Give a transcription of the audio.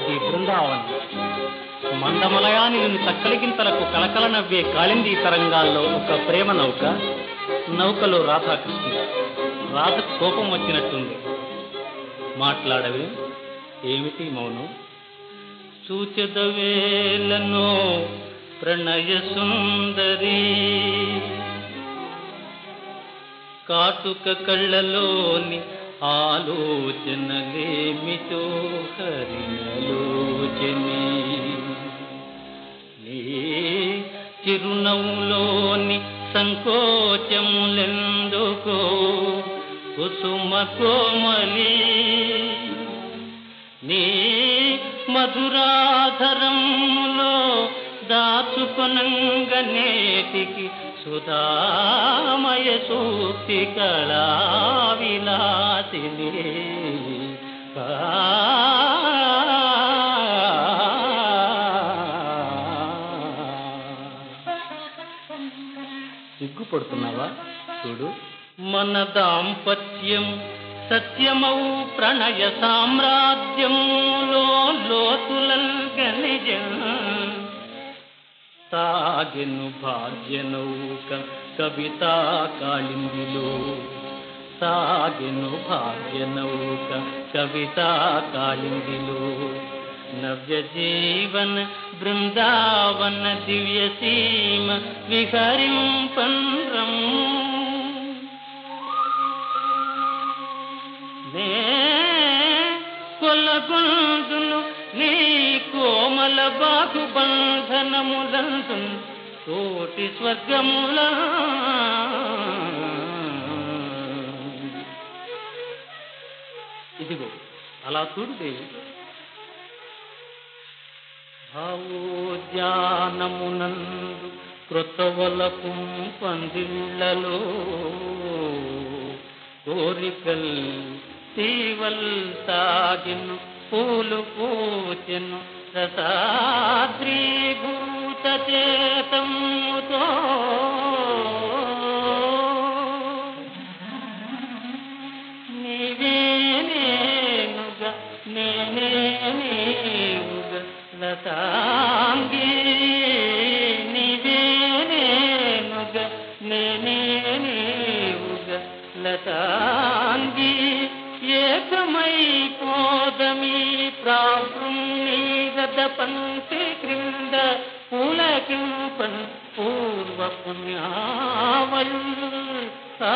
అది బృందావనం. మందమలయాని తక్కలిగింతలకు కలకల నవ్వే కాళింది తరంగాల్లో ఒక ప్రేమ నౌక నౌకలో రాధాకృష్ణ రాధకు కోపం వచ్చినట్టుంది. మాట్లాడవే ఏమిటి మౌనం? సూచదవేలను ప్రణయ సుందరి. కాటుక కళ్ళలోని ఆలోచనలేమిటో హరిణలోచని నీ చిరునవ్వులోని సంకోచములెందుకో? కుసుమ కోమలి. నీ మధురాధరములో దాచుకొనంగనేటికి సుధామయ సూక్తి కళా విలాసిని. సిగ్గుపడుతున్నావా? చూడు. మన దాంపత్యం సత్యమౌ ప్రణయ సామ్రాజ్యంలో లోతులల్ గనిజం సాగెను భాగ్యనౌక కవితా కాళిందిలో. సాగెను భాగ్యనౌక కవితా కాళిందిలో. నవ్య జీవన బృందావన దివ్య సీమ విహరింపన్రం నే కొల్లగొందును నీ కోమల బాకు బంధనములందు కోటి స్వర్గముల ఇదిగో అలా చూడు దేవి భావోద్యానమునందు కృతవలపు పందిళ్ళలో కోరికల్ తీవల్ సాగిను పూలు పూచెను రసాద్రీభూత చేతముతో. నీవే నేనుగా నేనే నీవుగా ಲತಾಂಗಿ ನಿವೇನೆ ಮಗ ನೇನೆ ಉಗ ಲತಾಂಗಿ ಏಕಮೈ ಕೋದಮಿ ಪ್ರಾಪುಣ್ಯದ ಪಂಕ್ತಿ ಕ್ರಿಂದ ಪುಲಕಿಂಪನ್ ಪೂರ್ವ ಪುಣ್ಯಾವಲ್ ಆ